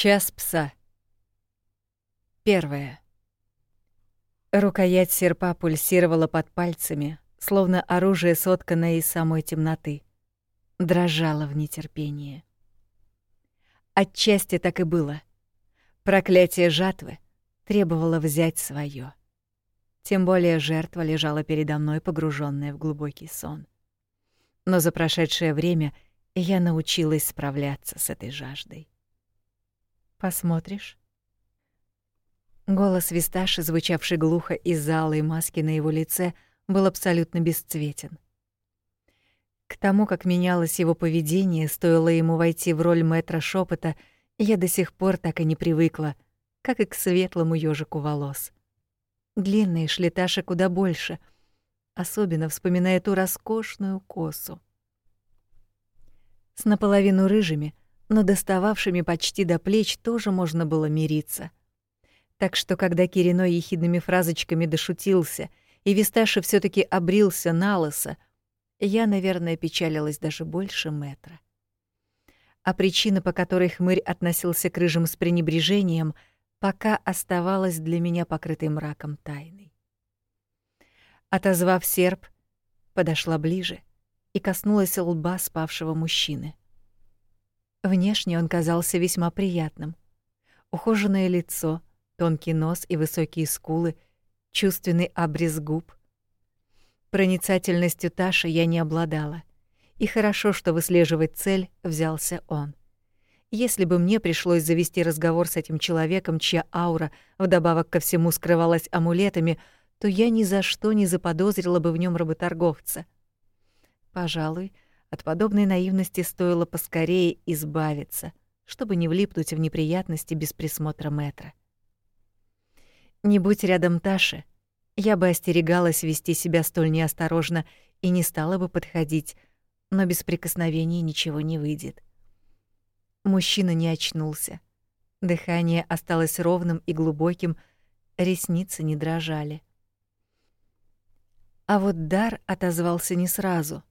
Час пса. Первое. Рукоять серпа пульсировала под пальцами, словно оружие, сотканное из самой темноты. Дрожала в нетерпении. Отчасти так и было. Проклятие жатвы требовало взять свое. Тем более жертва лежала передо мной, погруженная в глубокий сон. Но за прошедшее время я научилась справляться с этой жаждой. Посмотришь? Голос Висташи, звучавший глухо из-за алой маски на его лице, был абсолютно бесцветен. К тому, как менялось его поведение, стоило ему войти в роль мэтра шепота, я до сих пор так и не привыкла, как и к светлому ёжику волос. Длинные шли Таше куда больше, особенно вспоминая ту роскошную косу. С наполовину рыжими, но достававшими почти до плеч тоже можно было мириться. Так что, когда Кирино ехидными фразочками дошутился, и Висташи все таки обрился на лысо, я, наверное, печалилась даже больше метра. А причина, по которой хмырь относился к рыжим с пренебрежением, пока оставалась для меня покрытой мраком тайной. Отозвав серп, подошла ближе и коснулась лба спавшего мужчины. Внешне он казался весьма приятным. Ухоженное лицо, тонкий нос и высокие скулы, чувственный обрез губ, Проницательностью Таши я не обладала. И хорошо, что выслеживать цель взялся он. Если бы мне пришлось завести разговор с этим человеком, чья аура вдобавок ко всему скрывалась амулетами, то я ни за что не заподозрила бы в нем работорговца. Пожалуй, от подобной наивности стоило поскорее избавиться, чтобы не влипнуть в неприятности без присмотра метра. Не будь рядом Таши, я бы остерегалась вести себя столь неосторожно и не стала бы подходить, но без прикосновений ничего не выйдет. Мужчина не очнулся. Дыхание осталось ровным и глубоким, ресницы не дрожали. А вот дар отозвался не сразу.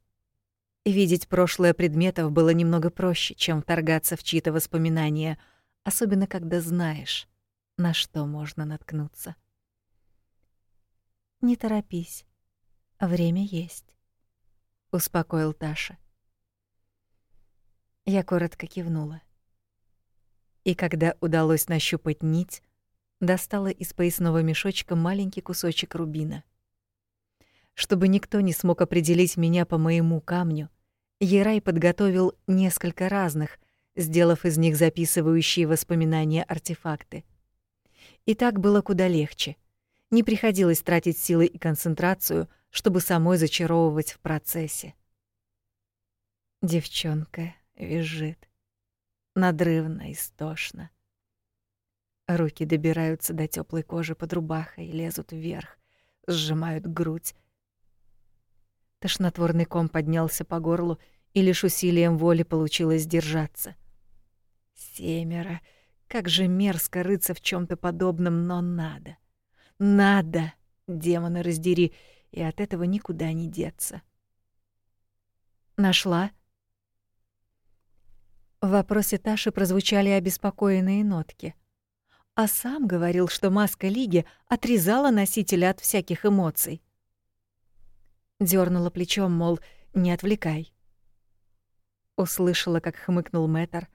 Видеть прошлое предметов было немного проще, чем вторгаться в чьи-то воспоминания, особенно когда знаешь, на что можно наткнуться. Не торопись. Время есть, успокоил Таша. Я коротко кивнула. И когда удалось нащупать нить, достала из поясного мешочка маленький кусочек рубина. Чтобы никто не смог определить меня по моему камню, Ерай подготовил несколько разных, сделав из них записывающие воспоминания артефакты. И так было куда легче — не приходилось тратить силы и концентрацию, чтобы самой зачаровывать в процессе. Девчонка визжит. Надрывно, истошно. Руки добираются до теплой кожи под рубахой, лезут вверх, сжимают грудь. Тошнотворный ком поднялся по горлу, и лишь усилием воли получилось держаться. Семеро. Как же мерзко рыться в чем то подобном, но надо. Надо, демона раздери, и от этого никуда не деться. Нашла? В вопросе Таши прозвучали обеспокоенные нотки. А сам говорил, что маска Лиги отрезала носителя от всяких эмоций. Дёрнула плечом, мол, не отвлекай. Услышала, как хмыкнул Мэтр,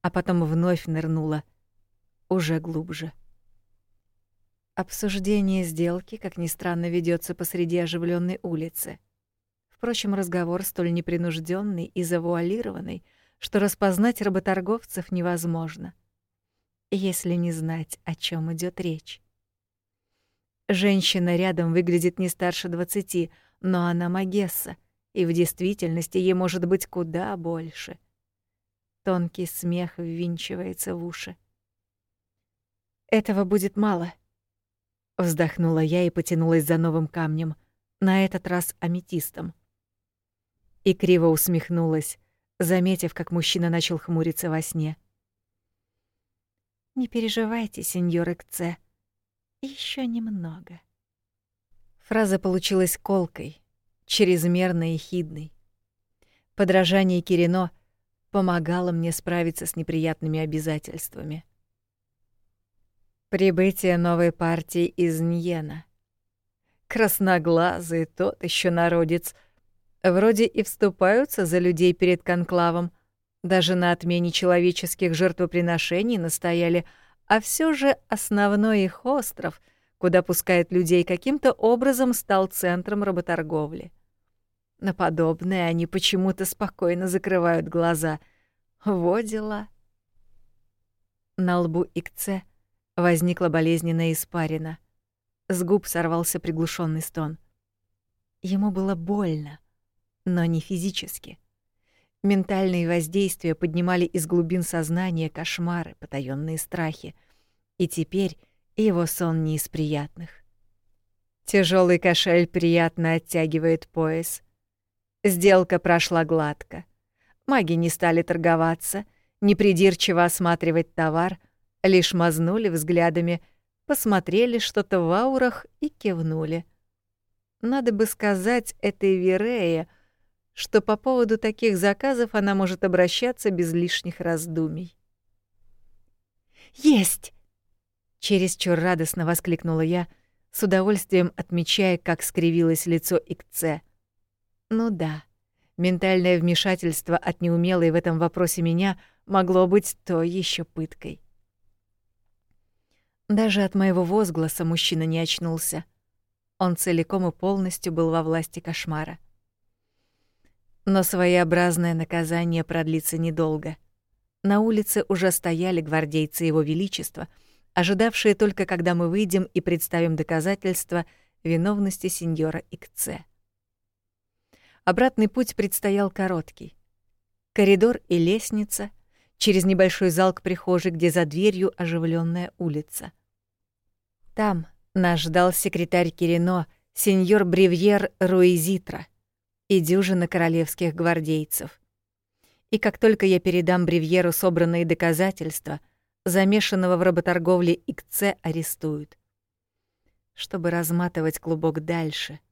а потом вновь нырнула, уже глубже. Обсуждение сделки, как ни странно, ведется посреди оживленной улицы. Впрочем, разговор столь непринужденный и завуалированный, что распознать работорговцев невозможно, если не знать, о чем идет речь. Женщина рядом выглядит не старше двадцати, но она магесса, и в действительности ей может быть куда больше. Тонкий смех ввинчивается в уши. Этого будет мало — Вздохнула я и потянулась за новым камнем, на этот раз аметистом. И криво усмехнулась, заметив, как мужчина начал хмуриться во сне. «Не переживайте, сеньор Экце. Еще немного». Фраза получилась колкой, чрезмерно ехидной. Подражание Кирино помогало мне справиться с неприятными обязательствами — Прибытие новой партии из Ньена. Красноглазый, тот еще народец. Вроде и вступаются за людей перед конклавом, даже на отмене человеческих жертвоприношений настояли, а все же основной их остров, куда пускают людей, каким-то образом стал центром работорговли. На подобное они почему-то спокойно закрывают глаза. Во дела. На лбу Икце возникла болезненная испарина. С губ сорвался приглушенный стон. Ему было больно, но не физически. Ментальные воздействия поднимали из глубин сознания кошмары, потаённые страхи. И теперь его сон не из приятных. Тяжелый кошель приятно оттягивает пояс. Сделка прошла гладко. Маги не стали торговаться, не придирчиво осматривать товар, лишь мазнули взглядами, посмотрели что-то в аурах и кивнули. Надо бы сказать этой Верее, что по поводу таких заказов она может обращаться без лишних раздумий. «Есть!» — чересчур радостно воскликнула я, с удовольствием отмечая, как скривилось лицо Икце — ну да, ментальное вмешательство от неумелой в этом вопросе меня могло быть то еще пыткой. Даже от моего возгласа мужчина не очнулся. Он целиком и полностью был во власти кошмара. Но своеобразное наказание продлится недолго. На улице уже стояли гвардейцы Его Величества, ожидавшие только, когда мы выйдем и представим доказательства виновности сеньора Икце. Обратный путь предстоял короткий. Коридор и лестница, через небольшой зал к прихожей, где за дверью оживленная улица. Там нас ждал секретарь Кирино, сеньор Бривьер Руизитра и дюжина королевских гвардейцев. И как только я передам Бривьеру собранные доказательства, замешанного в работорговле Икце арестуют. Чтобы разматывать клубок дальше —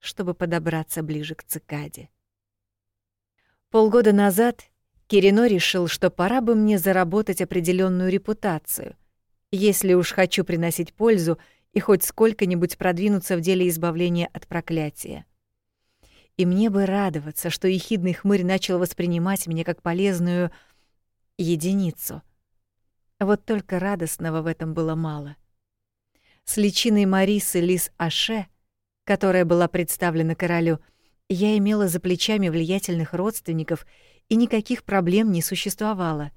чтобы подобраться ближе к цикаде. Полгода назад Кирино решил, что пора бы мне заработать определенную репутацию, если уж хочу приносить пользу и хоть сколько-нибудь продвинуться в деле избавления от проклятия. И мне бы радоваться, что ехидный хмырь начал воспринимать меня как полезную единицу. Вот только радостного в этом было мало. С личиной Марисы Лис Аше — которая была представлена королю, я имела за плечами влиятельных родственников, и никаких проблем не существовало.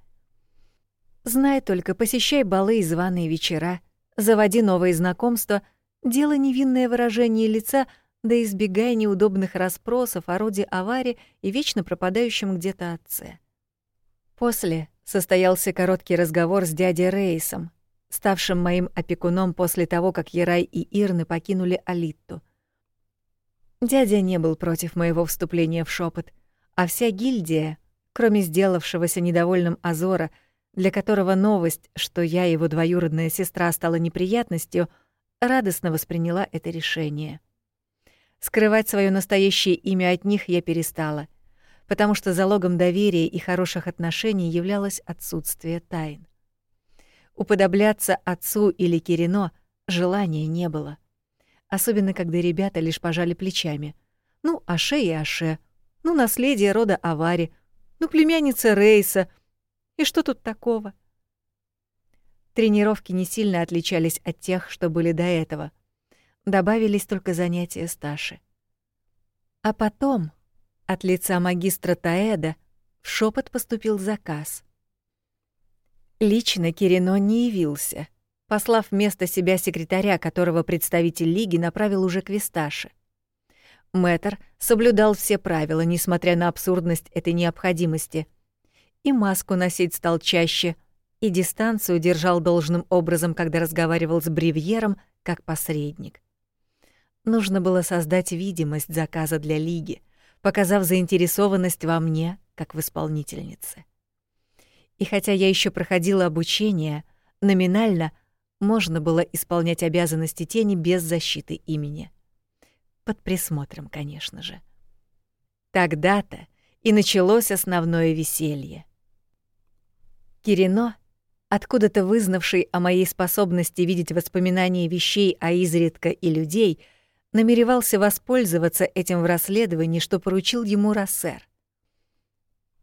Знай только, посещай балы и званые вечера, заводи новые знакомства, делай невинное выражение лица, да избегай неудобных расспросов о роде аварии и вечно пропадающем где-то отце. После состоялся короткий разговор с дядей Рейсом, ставшим моим опекуном после того, как Ярай и Ирны покинули Алитту — Дядя не был против моего вступления в шепот, а вся гильдия, кроме сделавшегося недовольным Азора, для которого новость, что я его двоюродная сестра стала неприятностью, радостно восприняла это решение. Скрывать свое настоящее имя от них я перестала, потому что залогом доверия и хороших отношений являлось отсутствие тайн. Уподобляться отцу или Кирино желания не было особенно когда ребята лишь пожали плечами. Ну, Аше и Аше, ну, наследие рода Авари, ну, племянница Рейса. И что тут такого? Тренировки не сильно отличались от тех, что были до этого. Добавились только занятия Сташи. А потом от лица магистра Таэда в шепот поступил заказ. Лично Кирино не явился — послав вместо себя секретаря, которого представитель лиги направил уже к Висташе. Мэтр соблюдал все правила, несмотря на абсурдность этой необходимости. И маску носить стал чаще, и дистанцию держал должным образом, когда разговаривал с Бривьером как посредник. Нужно было создать видимость заказа для лиги, показав заинтересованность во мне, как в исполнительнице. И хотя я еще проходила обучение, номинально можно было исполнять обязанности тени без защиты имени. Под присмотром, конечно же. Тогда-то и началось основное веселье. Кирино, откуда-то вызнавший о моей способности видеть воспоминания вещей, а изредка и людей, намеревался воспользоваться этим в расследовании, что поручил ему Рассер.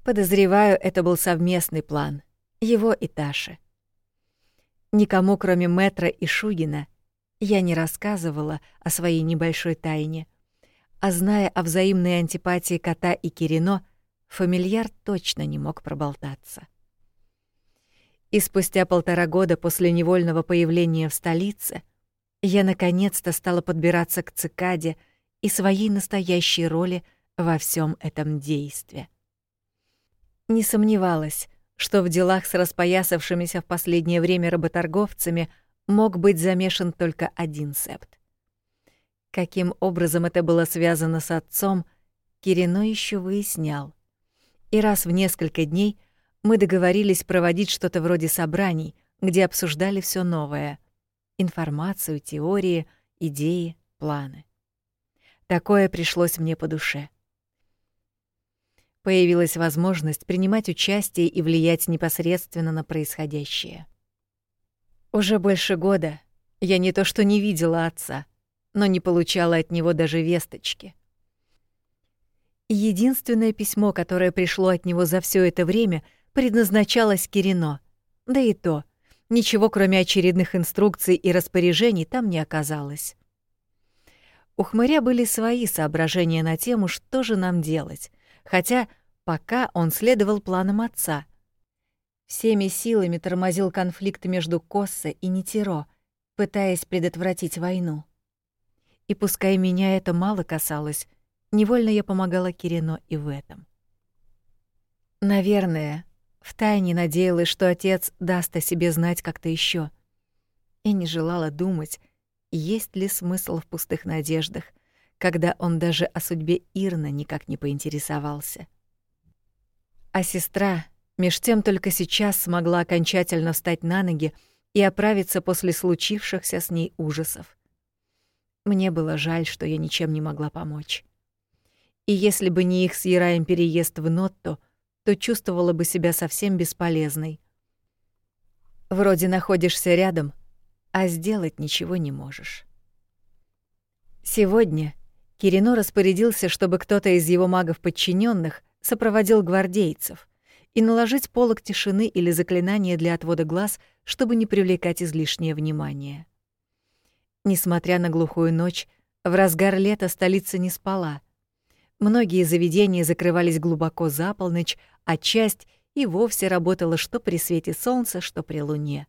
Подозреваю, это был совместный план, его и Таши. Никому, кроме Метра и Шугина, я не рассказывала о своей небольшой тайне, а зная о взаимной антипатии кота и Кирино, фамильяр точно не мог проболтаться. И спустя полтора года после невольного появления в столице я наконец-то стала подбираться к цикаде и своей настоящей роли во всем этом действии. Не сомневалась, что в делах с распоясавшимися в последнее время работорговцами мог быть замешан только один септ. Каким образом это было связано с отцом, Кирино еще выяснял. И раз в несколько дней мы договорились проводить что-то вроде собраний, где обсуждали все новое — информацию, теории, идеи, планы. Такое пришлось мне по душе — появилась возможность принимать участие и влиять непосредственно на происходящее. Уже больше года я не то что не видела отца, но не получала от него даже весточки. Единственное письмо, которое пришло от него за все это время, предназначалось Кирино. Да и то, ничего кроме очередных инструкций и распоряжений там не оказалось. У хмыря были свои соображения на тему, что же нам делать, хотя пока он следовал планам отца. Всеми силами тормозил конфликт между Коссе и Нитеро, пытаясь предотвратить войну. И пускай меня это мало касалось, невольно я помогала Кирино и в этом. Наверное, втайне надеялась, что отец даст о себе знать как-то еще, и не желала думать, есть ли смысл в пустых надеждах, когда он даже о судьбе Ирна никак не поинтересовался. А сестра меж тем только сейчас смогла окончательно встать на ноги и оправиться после случившихся с ней ужасов. Мне было жаль, что я ничем не могла помочь. И если бы не их с Яраем переезд в Нотто, то чувствовала бы себя совсем бесполезной. Вроде находишься рядом, а сделать ничего не можешь. Сегодня Кирино распорядился, чтобы кто-то из его магов подчиненных сопроводил гвардейцев, и наложить полог тишины или заклинание для отвода глаз, чтобы не привлекать излишнее внимание. Несмотря на глухую ночь, в разгар лета столица не спала. Многие заведения закрывались глубоко за полночь, а часть и вовсе работала что при свете солнца, что при луне.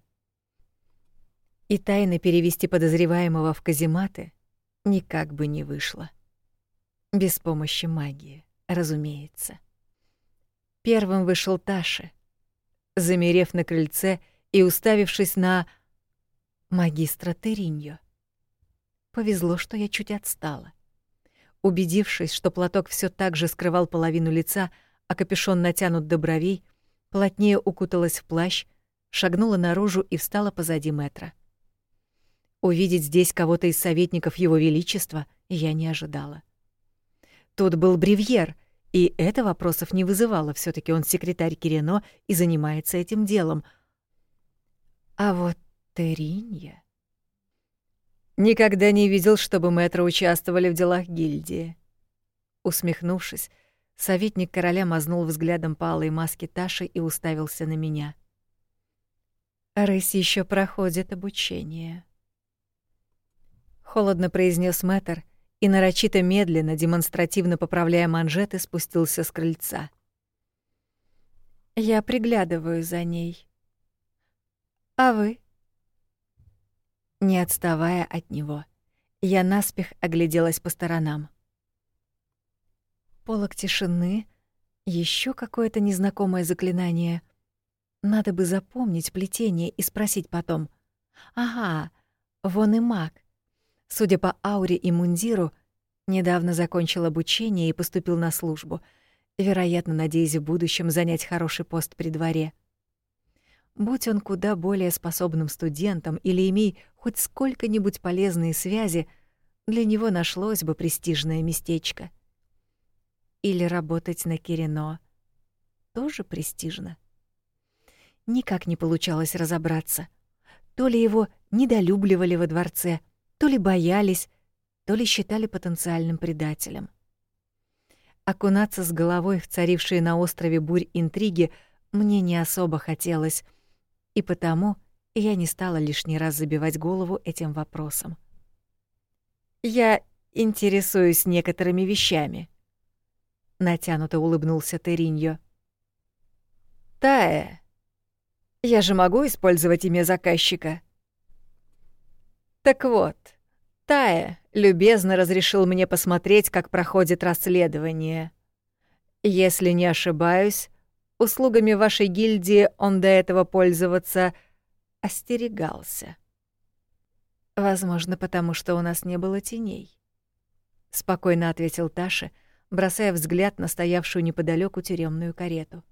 И тайно перевести подозреваемого в казематы никак бы не вышло. Без помощи магии разумеется. Первым вышел Таша, замерев на крыльце и уставившись на магистра Териньо. Повезло, что я чуть отстала. Убедившись, что платок все так же скрывал половину лица, а капюшон натянут до бровей, плотнее укуталась в плащ, шагнула наружу и встала позади метра. Увидеть здесь кого-то из советников Его Величества я не ожидала. Тут был Бревьер, и это вопросов не вызывало, все таки он секретарь Кирено и занимается этим делом. А вот Теринья... Никогда не видел, чтобы мэтры участвовали в делах гильдии. Усмехнувшись, советник короля мазнул взглядом по алой маске Таши и уставился на меня. «Рысь еще проходит обучение», — холодно произнес мэтр и нарочито медленно, демонстративно поправляя манжеты, спустился с крыльца. Я приглядываю за ней. А вы? Не отставая от него, я наспех огляделась по сторонам. Полок тишины, еще какое-то незнакомое заклинание. Надо бы запомнить плетение и спросить потом. Ага, вон и маг. Судя по ауре и мундиру, недавно закончил обучение и поступил на службу, вероятно, надеясь в будущем занять хороший пост при дворе. Будь он куда более способным студентом или имей хоть сколько-нибудь полезные связи, для него нашлось бы престижное местечко. Или работать на Кирино тоже престижно. никак не получалось разобраться. То ли его недолюбливали во дворце, то ли боялись, то ли считали потенциальным предателем. Окунаться с головой в царившие на острове бурь интриги мне не особо хотелось, и потому я не стала лишний раз забивать голову этим вопросом. «Я интересуюсь некоторыми вещами», — натянуто улыбнулся Териньо. «Тая, я же могу использовать имя заказчика?» «Так вот, Тая любезно разрешил мне посмотреть, как проходит расследование. Если не ошибаюсь, услугами вашей гильдии он до этого пользоваться остерегался. Возможно, потому что у нас не было теней. Спокойно ответил Таша, бросая взгляд на стоявшую неподалеку тюремную карету.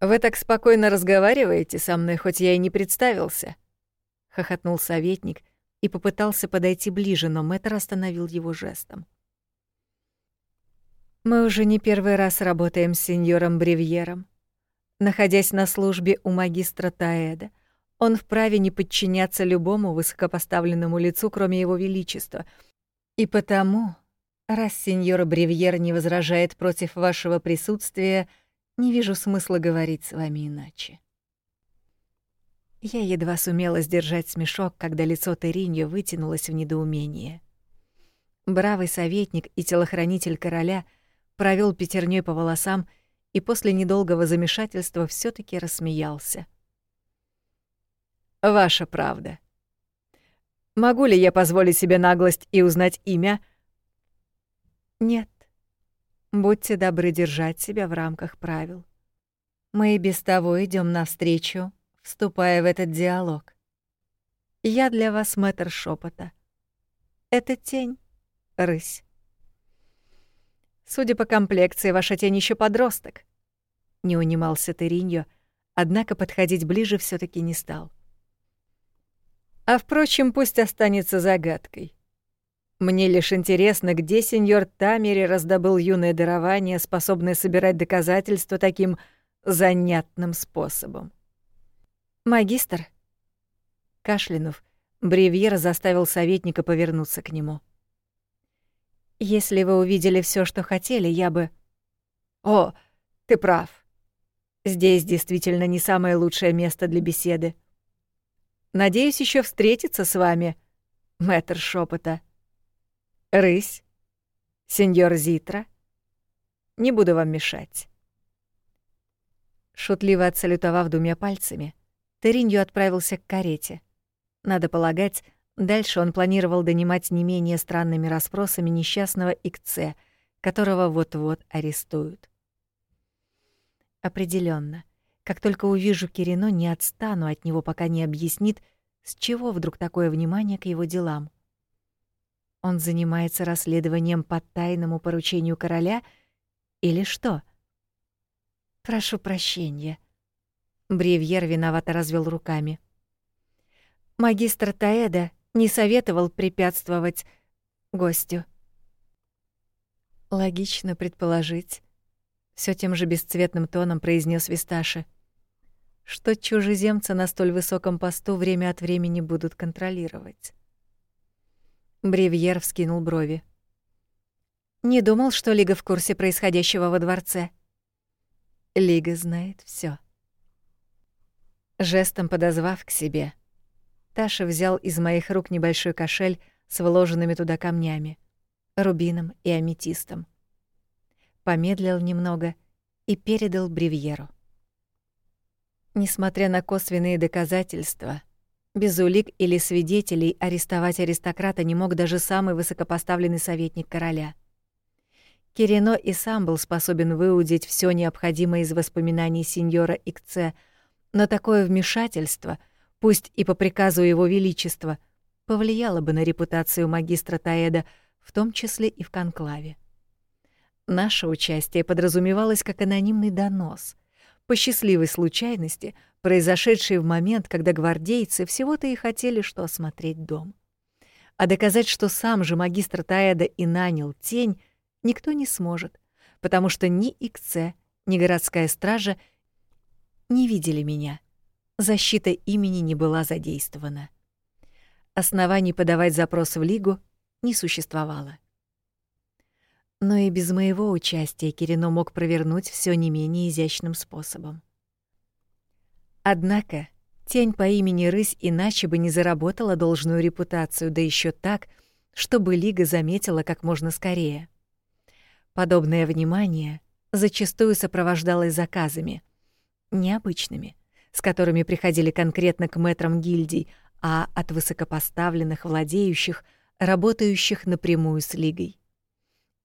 «Вы так спокойно разговариваете со мной, хоть я и не представился», — хохотнул советник — и попытался подойти ближе, но мэтр остановил его жестом. «Мы уже не первый раз работаем с сеньором Бревьером. Находясь на службе у магистра Таэда, он вправе не подчиняться любому высокопоставленному лицу, кроме его величества. И потому, раз сеньор Бревьер не возражает против вашего присутствия, не вижу смысла говорить с вами иначе. Я едва сумела сдержать смешок, когда лицо Териньо вытянулось в недоумении. Бравый советник и телохранитель короля провел пятерней по волосам и после недолгого замешательства все таки рассмеялся. «Ваша правда. Могу ли я позволить себе наглость и узнать имя?» «Нет. Будьте добры держать себя в рамках правил. Мы и без того идем навстречу вступая в этот диалог. Я для вас мэтр шепота. Это тень, рысь. Судя по комплекции, ваша тень еще подросток. Не унимался Териньо, однако подходить ближе все таки не стал. А впрочем, пусть останется загадкой. Мне лишь интересно, где сеньор Тамери раздобыл юное дарование, способное собирать доказательства таким занятным способом. «Магистр?» Кашлянув, Бревьер заставил советника повернуться к нему. «Если вы увидели все, что хотели, я бы...» «О, ты прав. Здесь действительно не самое лучшее место для беседы. Надеюсь еще встретиться с вами, мэтр шепота. Рысь, сеньор Зитра. Не буду вам мешать». Шутливо отсалютовав двумя пальцами, Теринью отправился к карете. Надо полагать, дальше он планировал донимать не менее странными расспросами несчастного Икце, которого вот-вот арестуют. Определенно, Как только увижу Кирино, не отстану от него, пока не объяснит, с чего вдруг такое внимание к его делам. Он занимается расследованием по тайному поручению короля или что? Прошу прощения. Бревьер виновато развел руками. Магистр Таэда не советовал препятствовать гостю. Логично предположить, все тем же бесцветным тоном произнес Висташи, что чужеземца на столь высоком посту время от времени будут контролировать. Бревьер вскинул брови. Не думал, что Лига в курсе происходящего во дворце. Лига знает все. Жестом подозвав к себе, Таша взял из моих рук небольшой кошель с вложенными туда камнями, рубином и аметистом. Помедлил немного и передал бревьеру. Несмотря на косвенные доказательства, без улик или свидетелей арестовать аристократа не мог даже самый высокопоставленный советник короля. Кирино и сам был способен выудить все необходимое из воспоминаний сеньора Икце — но такое вмешательство, пусть и по приказу его величества, повлияло бы на репутацию магистра Таэда, в том числе и в конклаве. Наше участие подразумевалось как анонимный донос, по счастливой случайности, произошедший в момент, когда гвардейцы всего-то и хотели что осмотреть дом. А доказать, что сам же магистр Таэда и нанял тень, никто не сможет, потому что ни ИКЦ, ни городская стража не видели меня. Защита имени не была задействована. Оснований подавать запрос в Лигу не существовало. Но и без моего участия Кирино мог провернуть все не менее изящным способом. Однако тень по имени Рысь иначе бы не заработала должную репутацию, да еще так, чтобы Лига заметила как можно скорее. Подобное внимание зачастую сопровождалось заказами, необычными, с которыми приходили конкретно к мэтрам гильдий, а от высокопоставленных владеющих, работающих напрямую с Лигой.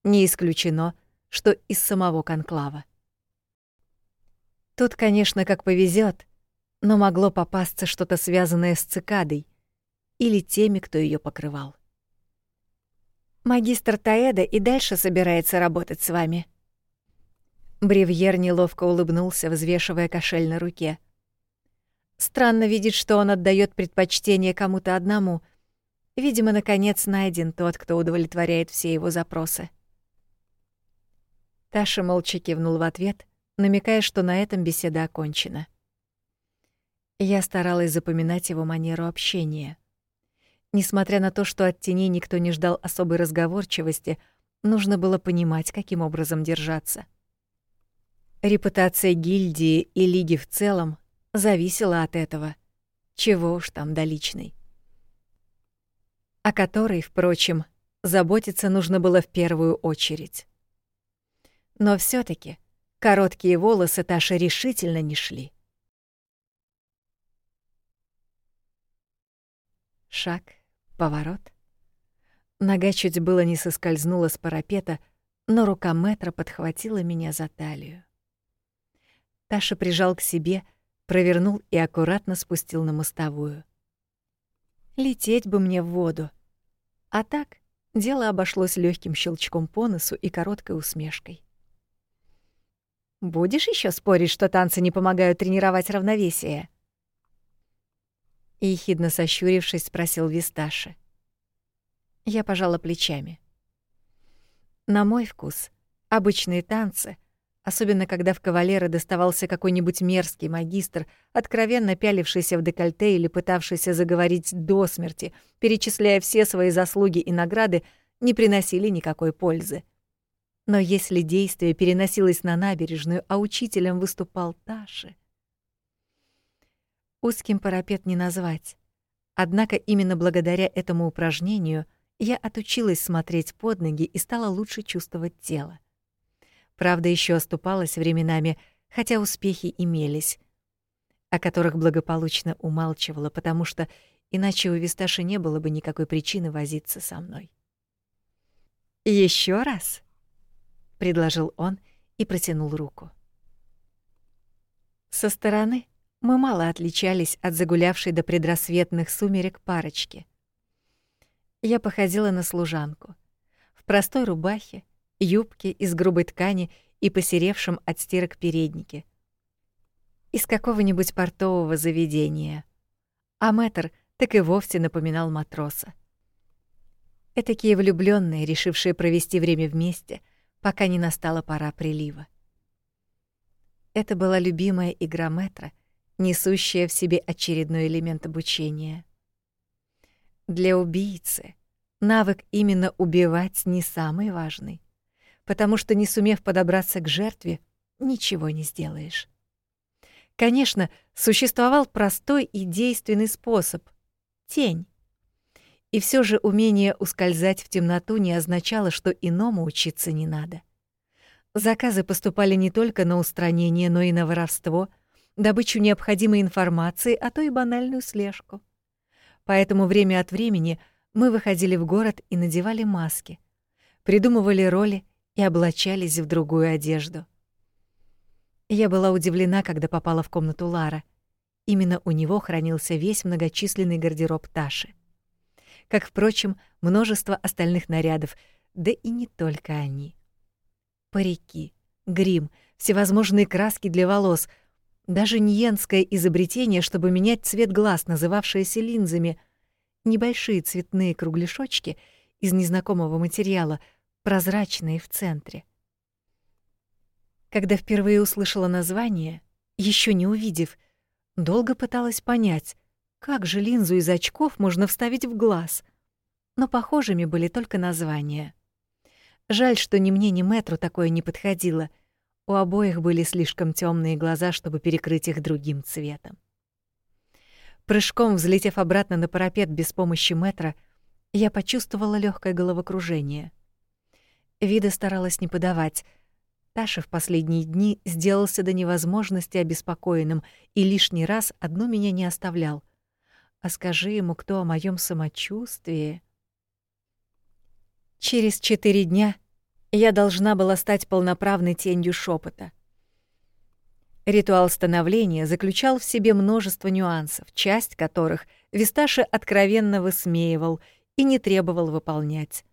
Не исключено, что из самого конклава. Тут, конечно, как повезет, но могло попасться что-то связанное с цикадой или теми, кто ее покрывал. Магистр Таэда и дальше собирается работать с вами. Бревьер неловко улыбнулся, взвешивая кошель на руке. Странно видеть, что он отдает предпочтение кому-то одному. Видимо, наконец найден тот, кто удовлетворяет все его запросы. Таша молча кивнул в ответ, намекая, что на этом беседа окончена. Я старалась запоминать его манеру общения. Несмотря на то, что от теней никто не ждал особой разговорчивости, нужно было понимать, каким образом держаться. Репутация гильдии и лиги в целом зависела от этого. Чего уж там до личной. О которой, впрочем, заботиться нужно было в первую очередь. Но все таки короткие волосы Таши решительно не шли. Шаг, поворот. Нога чуть было не соскользнула с парапета, но рука метра подхватила меня за талию. Таша прижал к себе, провернул и аккуратно спустил на мостовую. Лететь бы мне в воду. А так дело обошлось легким щелчком по носу и короткой усмешкой. Будешь еще спорить, что танцы не помогают тренировать равновесие? И ехидно сощурившись, спросил Висташи. Я пожала плечами. На мой вкус, обычные танцы, особенно когда в кавалера доставался какой-нибудь мерзкий магистр, откровенно пялившийся в декольте или пытавшийся заговорить до смерти, перечисляя все свои заслуги и награды, не приносили никакой пользы. Но если действие переносилось на набережную, а учителем выступал Таши... Узким парапет не назвать. Однако именно благодаря этому упражнению я отучилась смотреть под ноги и стала лучше чувствовать тело. Правда, еще оступалась временами, хотя успехи имелись, о которых благополучно умалчивала, потому что иначе у Висташи не было бы никакой причины возиться со мной. Еще раз?» предложил он и протянул руку. Со стороны мы мало отличались от загулявшей до предрассветных сумерек парочки. Я походила на служанку. В простой рубахе, юбке из грубой ткани и посеревшем от стирок переднике. Из какого-нибудь портового заведения. А мэтр так и вовсе напоминал матроса. Этакие влюбленные, решившие провести время вместе, пока не настала пора прилива. Это была любимая игра метра, несущая в себе очередной элемент обучения. Для убийцы навык именно убивать не самый важный, потому что не сумев подобраться к жертве, ничего не сделаешь. Конечно, существовал простой и действенный способ — тень. И все же умение ускользать в темноту не означало, что иному учиться не надо. Заказы поступали не только на устранение, но и на воровство, добычу необходимой информации, а то и банальную слежку. Поэтому время от времени мы выходили в город и надевали маски, придумывали роли и облачались в другую одежду. Я была удивлена, когда попала в комнату Лара. Именно у него хранился весь многочисленный гардероб Таши как, впрочем, множество остальных нарядов, да и не только они. Парики, грим, всевозможные краски для волос, даже ньенское изобретение, чтобы менять цвет глаз, называвшееся линзами, небольшие цветные кругляшочки из незнакомого материала, прозрачные в центре. Когда впервые услышала название, еще не увидев, долго пыталась понять, как же линзу из очков можно вставить в глаз. Но похожими были только названия. Жаль, что ни мне, ни Мэтру такое не подходило. У обоих были слишком темные глаза, чтобы перекрыть их другим цветом. Прыжком взлетев обратно на парапет без помощи Мэтра, я почувствовала легкое головокружение. Вида старалась не подавать. Таша в последние дни сделался до невозможности обеспокоенным и лишний раз одну меня не оставлял. А скажи ему кто о моем самочувствии. Через четыре дня я должна была стать полноправной тенью шепота. Ритуал становления заключал в себе множество нюансов, часть которых Висташи откровенно высмеивал и не требовал выполнять.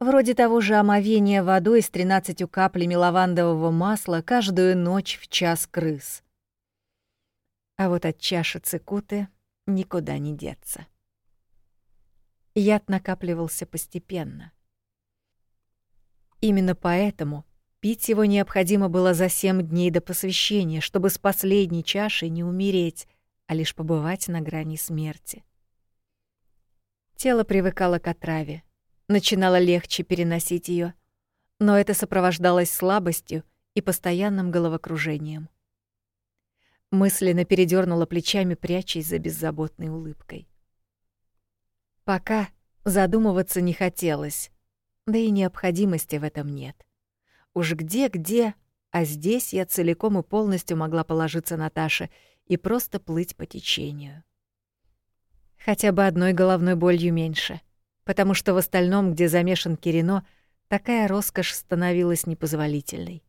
Вроде того же омовения водой с тринадцатью каплями лавандового масла каждую ночь в час крыс. А вот от чаши цикуты никуда не деться. Яд накапливался постепенно. Именно поэтому пить его необходимо было за семь дней до посвящения, чтобы с последней чашей не умереть, а лишь побывать на грани смерти. Тело привыкало к отраве, начинало легче переносить ее, но это сопровождалось слабостью и постоянным головокружением. Мысленно передернула плечами, прячась за беззаботной улыбкой. Пока задумываться не хотелось, да и необходимости в этом нет. Уж где-где, а здесь я целиком и полностью могла положиться на Таше и просто плыть по течению. Хотя бы одной головной болью меньше, потому что в остальном, где замешан Кирино, такая роскошь становилась непозволительной.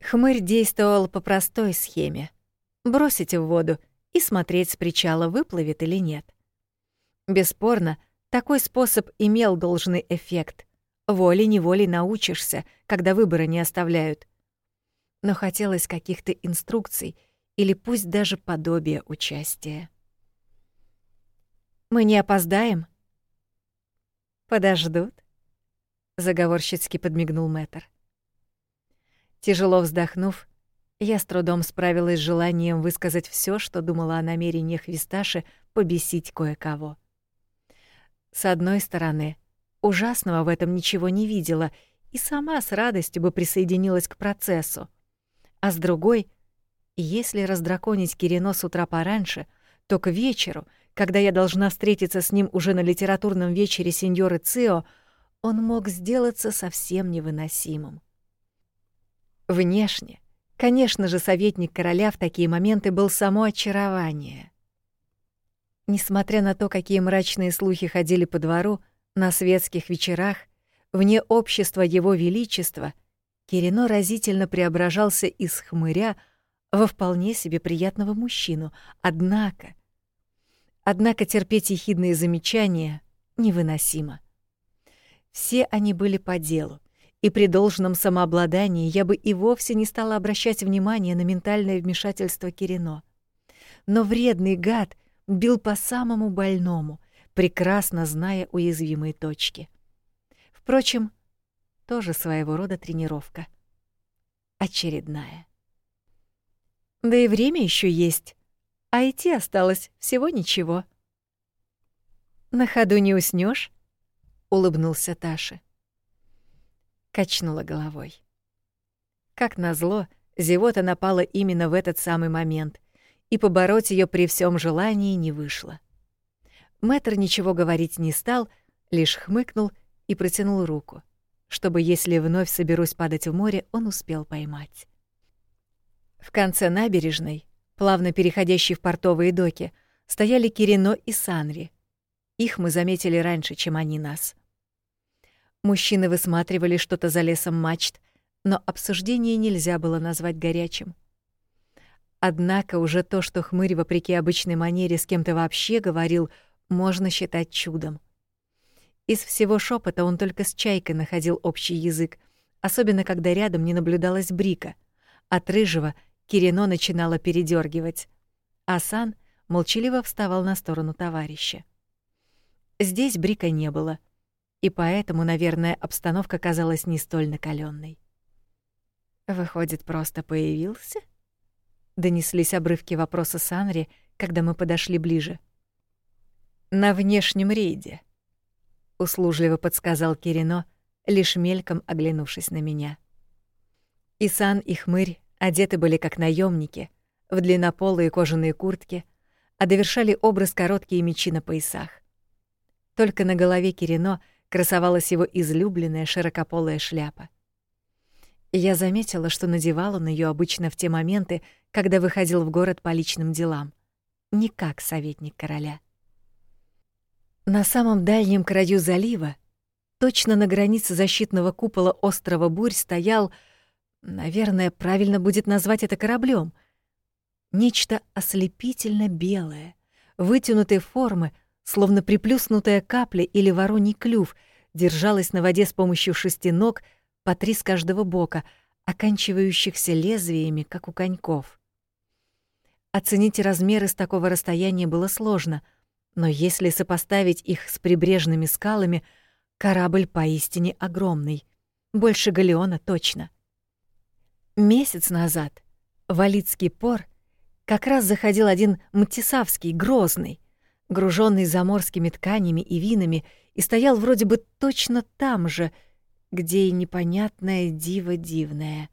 Хмырь действовал по простой схеме. Бросить в воду и смотреть с причала, выплывет или нет. Бесспорно, такой способ имел должный эффект. Волей-неволей научишься, когда выбора не оставляют. Но хотелось каких-то инструкций или пусть даже подобия участия. «Мы не опоздаем?» «Подождут?» — заговорщицки подмигнул Мэтр. Тяжело вздохнув, я с трудом справилась с желанием высказать все, что думала о намерениях Висташи побесить кое-кого. С одной стороны, ужасного в этом ничего не видела и сама с радостью бы присоединилась к процессу. А с другой, если раздраконить Кирино с утра пораньше, то к вечеру, когда я должна встретиться с ним уже на литературном вечере сеньоры Цио, он мог сделаться совсем невыносимым. Внешне, конечно же, советник короля в такие моменты был само очарование — Несмотря на то, какие мрачные слухи ходили по двору, на светских вечерах, вне общества Его Величества, Кирино разительно преображался из хмыря во вполне себе приятного мужчину. Однако... Однако терпеть ехидные замечания невыносимо. Все они были по делу, и при должном самообладании я бы и вовсе не стала обращать внимание на ментальное вмешательство Кирино. Но вредный гад — бил по самому больному, прекрасно зная уязвимые точки. Впрочем, тоже своего рода тренировка. Очередная. Да и время еще есть, а идти осталось всего ничего. «На ходу не уснешь? улыбнулся Таша. Качнула головой. Как назло, зевота напала именно в этот самый момент — и побороть ее при всем желании не вышло. Мэтр ничего говорить не стал, лишь хмыкнул и протянул руку, чтобы, если вновь соберусь падать в море, он успел поймать. В конце набережной, плавно переходящей в портовые доки, стояли Кирино и Санри. Их мы заметили раньше, чем они нас. Мужчины высматривали что-то за лесом мачт, но обсуждение нельзя было назвать горячим — Однако уже то, что хмырь, вопреки обычной манере, с кем-то вообще говорил, можно считать чудом. Из всего шепота он только с Чайкой находил общий язык, особенно когда рядом не наблюдалась Брика. От рыжего Кирино начинала передергивать. Асан молчаливо вставал на сторону товарища. Здесь Брика не было, и поэтому, наверное, обстановка казалась не столь накаленной. Выходит, просто появился? Донеслись обрывки вопроса Санри, когда мы подошли ближе. На внешнем рейде, услужливо подсказал Кирино, лишь мельком оглянувшись на меня. Исан и Хмырь одеты были как наемники, в длиннополые кожаные куртки, а довершали образ короткие мечи на поясах. Только на голове Кирино красовалась его излюбленная широкополая шляпа. Я заметила, что надевал он ее обычно в те моменты, когда выходил в город по личным делам, не как советник короля. На самом дальнем краю залива, точно на границе защитного купола острова Бурь, стоял, наверное, правильно будет назвать это кораблем, нечто ослепительно белое, вытянутой формы, словно приплюснутая капля или вороний клюв, держалась на воде с помощью шести ног по три с каждого бока, оканчивающихся лезвиями, как у коньков. Оценить размеры с такого расстояния было сложно — но если сопоставить их с прибрежными скалами, корабль поистине огромный. Больше галеона точно. Месяц назад в Алицкий пор как раз заходил один Мтисавский, грозный, груженный заморскими тканями и винами, и стоял вроде бы точно там же, где и непонятное диво дивное.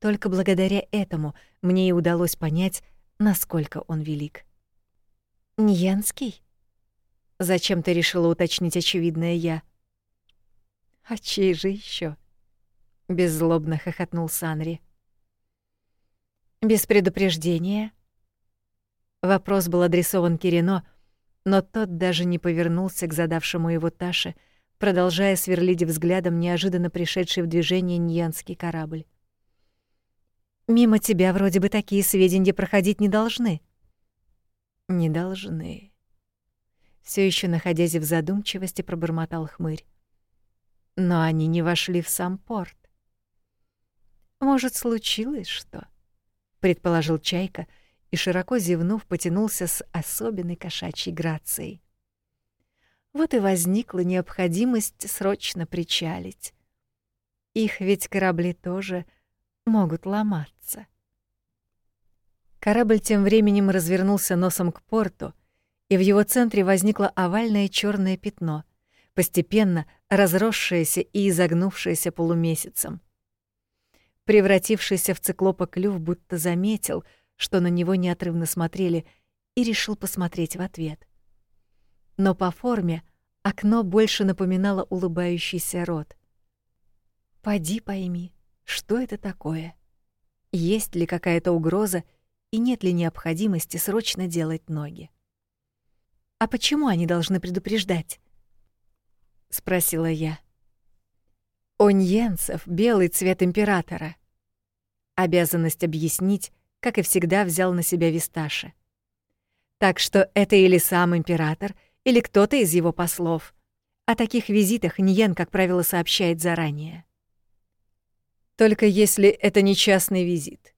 Только благодаря этому мне и удалось понять, насколько он велик. Ньянский? Зачем ты решила уточнить очевидное я? А чей же еще? Беззлобно хохотнул Санри. Без предупреждения. Вопрос был адресован Кирино, но тот даже не повернулся к задавшему его Таше, продолжая сверлить взглядом неожиданно пришедший в движение ньянский корабль. Мимо тебя вроде бы такие сведения проходить не должны не должны. Все еще находясь в задумчивости, пробормотал хмырь. Но они не вошли в сам порт. Может, случилось что? предположил Чайка и широко зевнув потянулся с особенной кошачьей грацией. Вот и возникла необходимость срочно причалить. Их ведь корабли тоже могут ломаться. Корабль тем временем развернулся носом к порту, и в его центре возникло овальное черное пятно, постепенно разросшееся и изогнувшееся полумесяцем. Превратившийся в циклопа клюв будто заметил, что на него неотрывно смотрели, и решил посмотреть в ответ. Но по форме окно больше напоминало улыбающийся рот. Поди пойми, что это такое? Есть ли какая-то угроза и нет ли необходимости срочно делать ноги. «А почему они должны предупреждать?» — спросила я. Оньенцев — белый цвет императора. Обязанность объяснить, как и всегда, взял на себя Висташи. Так что это или сам император, или кто-то из его послов. О таких визитах Ньен, как правило, сообщает заранее. Только если это не частный визит.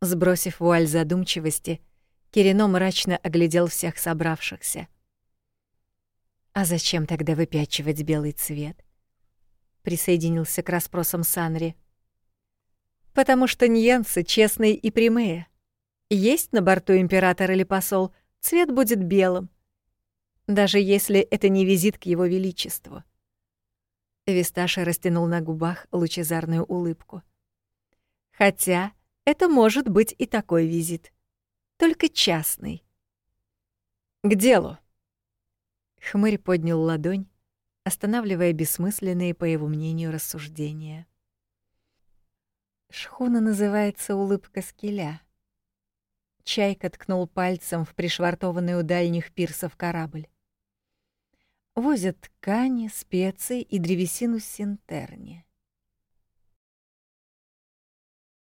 Сбросив вуаль задумчивости, Кирино мрачно оглядел всех собравшихся. «А зачем тогда выпячивать белый цвет?» Присоединился к расспросам Санри. «Потому что ньянцы честные и прямые. Есть на борту император или посол, цвет будет белым. Даже если это не визит к его величеству». Висташа растянул на губах лучезарную улыбку. «Хотя это может быть и такой визит. Только частный. К делу. Хмырь поднял ладонь, останавливая бессмысленные, по его мнению, рассуждения. Шхуна называется «Улыбка скеля». Чайка ткнул пальцем в пришвартованный у дальних пирсов корабль. Возят ткани, специи и древесину Синтерни.